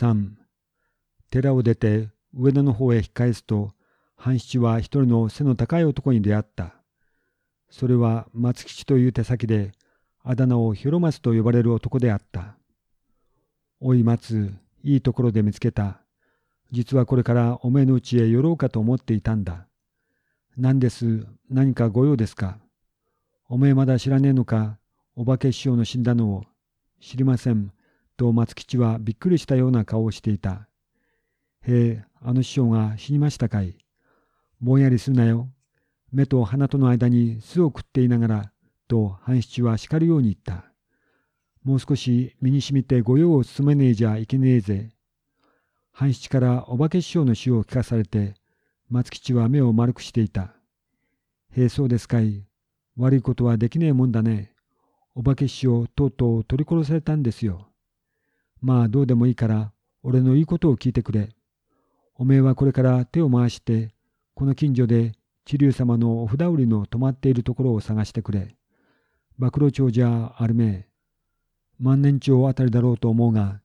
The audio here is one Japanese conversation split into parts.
3寺を出て上野の方へ引き返すと半七は一人の背の高い男に出会った。それは松吉という手先であだ名を広松と呼ばれる男であった。おい松、いいところで見つけた。実はこれからおめえのうちへ寄ろうかと思っていたんだ。何です、何か御用ですか？おめえまだ知らねえのか、お化け師匠の死んだのを。知りません。と松吉はびっくりしたような顔をしていた。へえ、あの師匠が死にましたかい。ぼんやりするなよ。目と鼻との間に巣を食っていながら、と半七は叱るように言った。もう少し身にしみて御用を務めねえじゃいけねえぜ。半七からお化け師匠の死を聞かされて、松吉は目を丸くしていた。へえ、そうですかい。悪いことはできねえもんだね。お化け師匠とうとう取り殺されたんですよ。まあどうでもいいから、俺のいいことを聞いてくれ。おめえはこれから手を回して、この近所で知龍様のお札売りの泊まっているところを探してくれ。暴露町じゃあるめえ。万年町あたりだろうと思うが、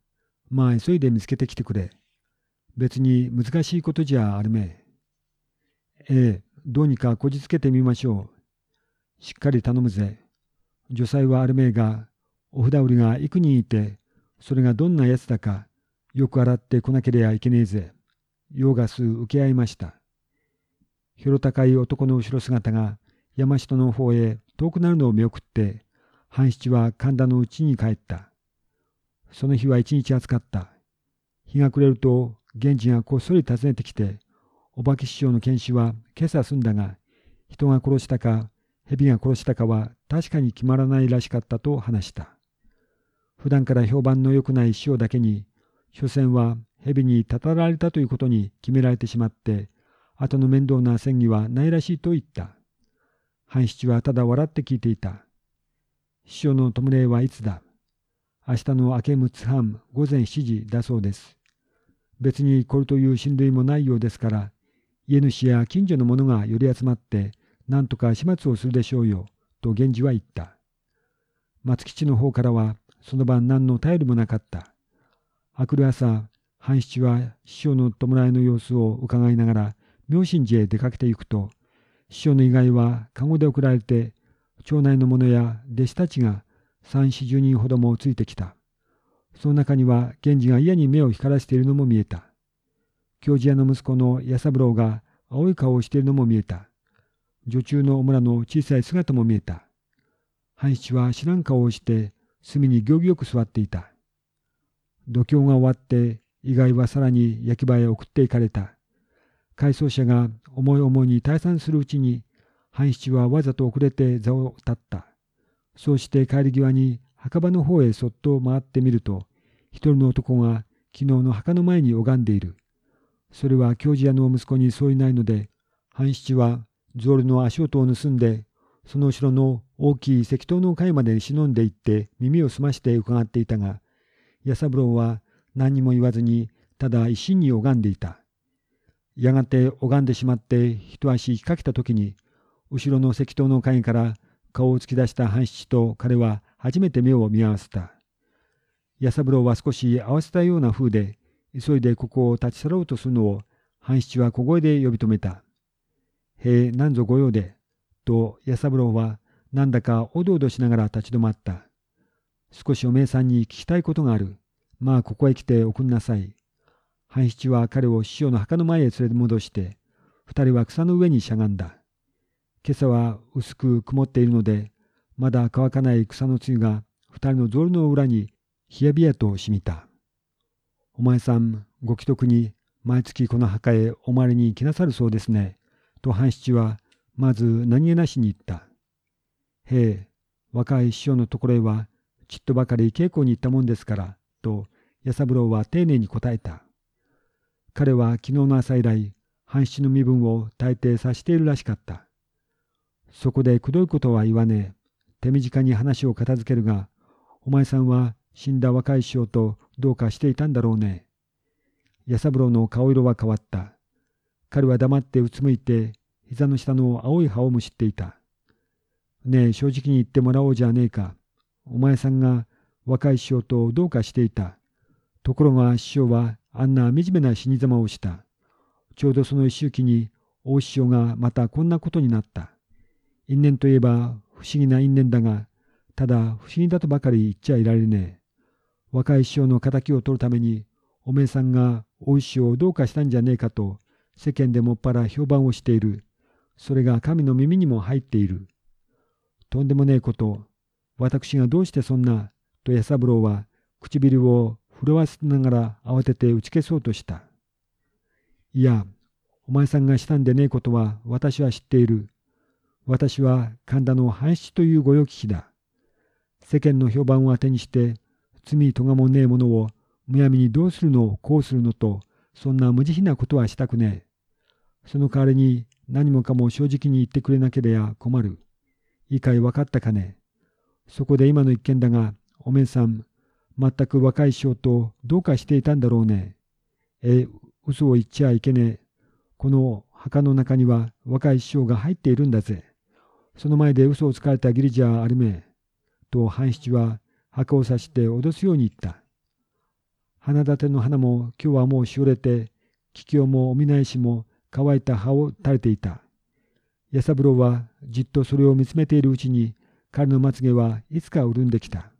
まあ急いで見つけてきてくれ。別に難しいことじゃあるめえ。ええ、どうにかこじつけてみましょう。しっかり頼むぜ。女才はあるめえが、お札売りが幾人いて、それがどんなやつだか、よく洗ってこなければいけねえぜ。用がす受け合いました。広高い男の後ろ姿が山下の方へ遠くなるのを見送って、半七は神田の家に帰った。その日は一日暑かった。日が暮れると、源氏がこっそり訪ねてきて、お化け師匠の剣士は今朝済んだが、人が殺したか、蛇が殺したかは確かに決まらないらしかったと話した。普段から評判の良くない師匠だけに、所詮は蛇にたたられたということに決められてしまって、後の面倒な戦議はないらしいと言った。半七はただ笑って聞いていた。師匠の弔いはいつだ明日の明け6つ半午前7時だそうです。別にこれという親類もないようですから、家主や近所の者が寄り集まって、何とか始末をするでしょうよ、と源氏は言った。松吉の方からは、その晩何の頼りもなかった。明くる朝、半七は師匠の弔いの様子を伺いながら、妙心寺へ出かけていくと、師匠の意外は籠で送られて、町内の者や弟子たちが三四十人ほどもついてきた。その中には源氏が嫌に目を光らせているのも見えた。教授屋の息子の弥三郎が青い顔をしているのも見えた。女中のお村の小さい姿も見えた。半七は知らん顔をして隅に行儀よく座っていた。度胸が終わって意外はさらに焼き場へ送っていかれた。回送車が思い思いに退散するうちに半七はわざと遅れて座を立った。そうして帰り際に墓場の方へそっと回ってみると一人の男が昨日の墓の前に拝んでいる。それは教授屋の息子にそういないので半七はゾールの足音を盗んで、その後ろの大きい石塔の階まで忍んで行って耳を澄まして伺っていたが、弥三郎は何にも言わずに、ただ一心に拝んでいた。やがて拝んでしまって一足引っ掛けた時に、後ろの石塔の階から顔を突き出した半七と彼は初めて目を見合わせた。弥三郎は少し合わせたような風で、急いでここを立ち去ろうとするのを、半七は小声で呼び止めた。へえ、なんぞ御用で？と、弥三郎は、なんだかおどおどしながら立ち止まった。少しおめえさんに聞きたいことがある。まあ、ここへ来ておくんなさい。半七は彼を師匠の墓の前へ連れ戻して、二人は草の上にしゃがんだ。今朝は薄く曇っているので、まだ乾かない草の露が二人のゾルの裏にひやびやとしみた。お前さん、ご既得に毎月この墓へお参りに来なさるそうですね。と半七はまず何気なしに言った。へえ、若い師匠のところへはちっとばかり稽古に行ったもんですから、と弥三郎は丁寧に答えた。彼は昨日の朝以来、半七の身分を大抵察しているらしかった。そこでくどいことは言わねえ。手短に話を片付けるが、お前さんは死んだ若い師匠とどうかしていたんだろうね。弥三郎の顔色は変わった。彼は黙ってうつむいて、膝の下の青い葉をむしっていた。ねえ、正直に言ってもらおうじゃねえか。お前さんが若い師匠とどうかしていた。ところが師匠はあんな惨めな死に様をした。ちょうどその一周期に大師匠がまたこんなことになった。因縁といえば不思議な因縁だが、ただ不思議だとばかり言っちゃいられねえ。若い師匠の敵を取るために、おめえさんが大師匠をどうかしたんじゃねえかと世間でもっぱら評判をしている。それが神の耳にも入っている。とんでもねえこと。私がどうしてそんな、と弥三郎は唇を震わせながら慌てて打ち消そうとした。いや、お前さんがしたんでねえことは私は知っている。私は神田の半七という御用聞きだ。世間の評判を当てにして罪とがもねえものをむやみにどうするのこうするのとそんな無慈悲なことはしたくねえ。その代わりに何もかも正直に言ってくれなければ困る。いいかい分かったかね？そこで今の一件だが、おめえさん、全く若い師匠とどうかしていたんだろうね。え、嘘を言っちゃいけねえ。この墓の中には若い師匠が入っているんだぜ。その前で嘘をつかれた義理じゃありめえ。と半七は墓を刺して脅すように言った。花立ての花も今日はもうしおれて、桔梗もお見ないしも乾いた葉を垂れていた。弥三郎はじっとそれを見つめているうちに彼のまつげはいつか潤んできた。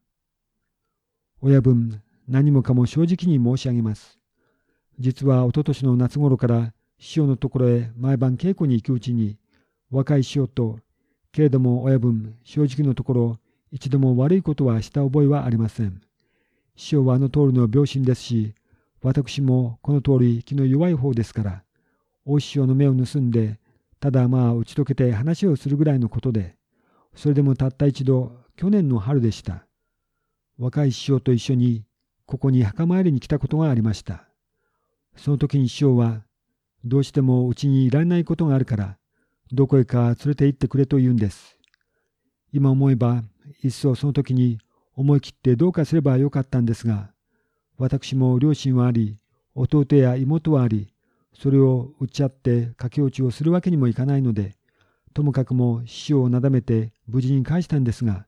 親分、何もかも正直に申し上げます。実はおととしの夏頃から師匠のところへ毎晩稽古に行くうちに、若い師匠と、けれども親分、正直のところ、一度も悪いことはした覚えはありません。師匠はあの通りの病心ですし、私もこの通り気の弱い方ですから、大師匠の目を盗んで、ただまあ打ち解けて話をするぐらいのことで、それでもたった一度、去年の春でした。若い師匠と一緒に、ここに墓参りに来たことがありました。その時に師匠は、どうしてもうちにいられないことがあるから、どこへか連れて行ってくれと言うんです。今思えば、いっそその時に思い切ってどうかすればよかったんですが、私も両親はあり、弟や妹はあり、それを打ち合って駆け落ちをするわけにもいかないので、ともかくも師匠をなだめて無事に返したんですが、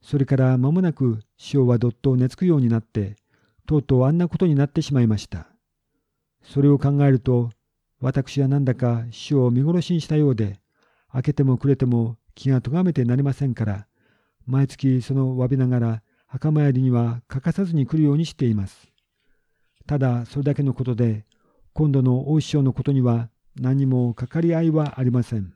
それから間もなく師匠はどっと寝つくようになって、とうとうあんなことになってしまいました。それを考えると、私はなんだか師匠を見殺しにしたようで、開けてもくれても気がとがめてなりませんから、毎月その詫びながら墓参りには欠かさずに来るようにしています。ただそれだけのことで今度の大師匠のことには何もかかり合いはありません。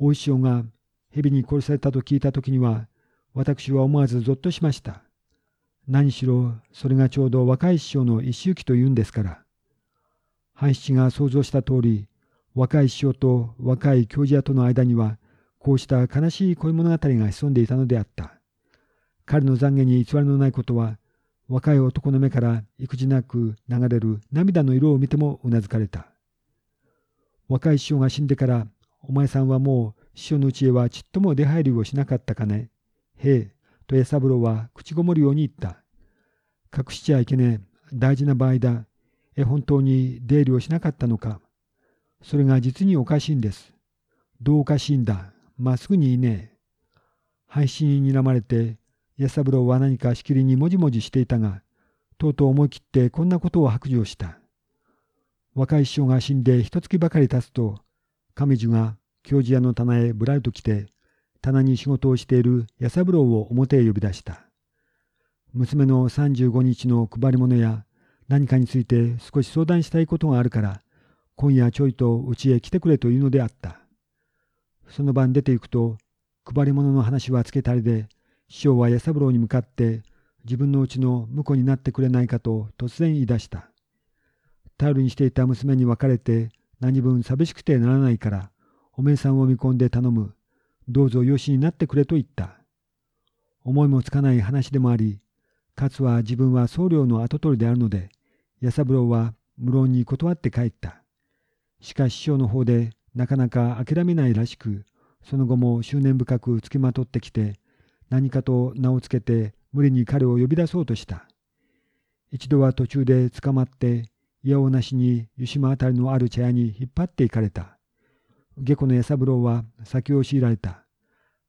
大師匠が蛇に殺されたと聞いた時には私は思わずぞっとしました。何しろそれがちょうど若い師匠の一周期というんですから。半七が想像した通り若い師匠と若い教授屋との間にはこうした悲しい恋物語が潜んでいたのであった。彼の懺悔に偽りのないことは、若い男の目から育児なく流れる涙の色を見てもうなずかれた。若い師匠が死んでから、お前さんはもう師匠の家へはちっとも出入りをしなかったかね。へえ、と江三郎は口ごもるように言った。隠しちゃいけねえ。大事な場合だ。え、本当に出入りをしなかったのか。それが実におかしいんです。どうおかしいんだ。まっすぐにいねえ。配信に睨まれて、安三郎は何かしきりにもじもじしていたが、とうとう思い切ってこんなことを白状した。若い師匠が死んで一月ばかり経つと、上地が教授屋の棚へぶらりと来て、棚に仕事をしている安三郎を表へ呼び出した。娘の35日の配り物や何かについて少し相談したいことがあるから、今夜ちょいと家へ来てくれというのであった。その晩出て行くと、配り物の話はつけたりで、師匠は弥三郎に向かって、自分のうちの婿になってくれないかと突然言い出した。頼りにしていた娘に別れて何分寂しくてならないから、おめえさんを見込んで頼む。どうぞ養子になってくれと言った。思いもつかない話でもあり、かつは自分は僧侶の跡取りであるので、弥三郎は無論に断って帰った。しかし師匠の方でなかなか諦めないらしく、その後も執念深くつきまとってきて、何かと名をつけて無理に彼を呼び出そうとした。一度は途中で捕まって、いやおなしに湯島あたりのある茶屋に引っ張っていかれた。下戸の弥三郎は先を強いられた。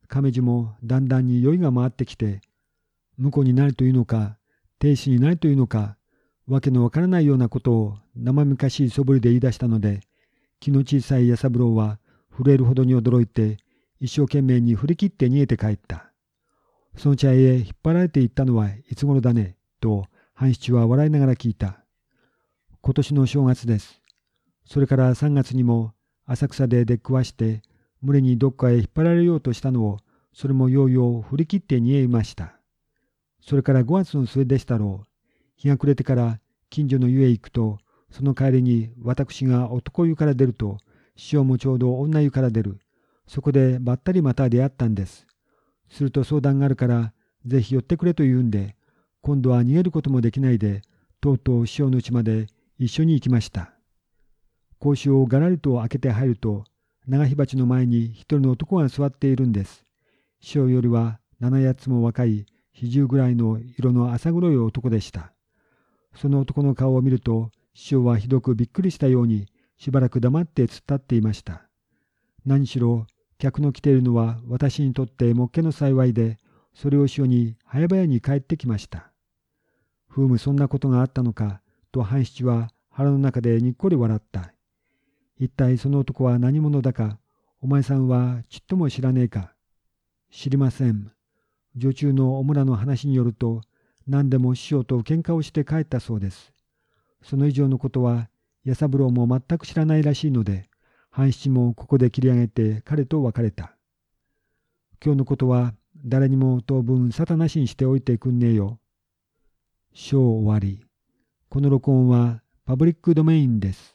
亀治もだんだんに酔いが回ってきて、婿になるというのか、亭主になるというのか、わけのわからないようなことを生めかしい素振りで言い出したので、気の小さい弥三郎は震えるほどに驚いて、一生懸命に振り切って逃げて帰った。その茶屋へ引っ張られていったのはいつ頃だね、と半七は笑いながら聞いた。今年の正月です。それから3月にも浅草で出くわして、群れにどっかへ引っ張られようとしたのを、それもようよう振り切って逃げました。それから5月の末でしたろう。日が暮れてから近所の湯へ行くと、その帰りに私が男湯から出ると、師匠もちょうど女湯から出る。そこでばったりまた出会ったんです。すると相談があるから、ぜひ寄ってくれと言うんで、今度は逃げることもできないで、とうとう師匠の家まで一緒に行きました。格子をがらりと開けて入ると、長火鉢の前に一人の男が座っているんです。師匠よりは七八つも若い四十ぐらいの色の浅黒い男でした。その男の顔を見ると、師匠はひどくびっくりしたように、しばらく黙って突っ立っていました。何しろ、客の来ているのは私にとってもっけの幸いで、それをしよに早々に帰ってきました。ふうむそんなことがあったのか、と半七は腹の中でにっこり笑った。一体その男は何者だか、お前さんはちっとも知らねえか。知りません。女中のお村の話によると、何でも師匠と喧嘩をして帰ったそうです。その以上のことは、弥三郎も全く知らないらしいので、半七もここで切り上げて彼と別れた。今日のことは誰にも当分沙汰なしにしておいてくんねえよ。章終わり。この録音はパブリックドメインです。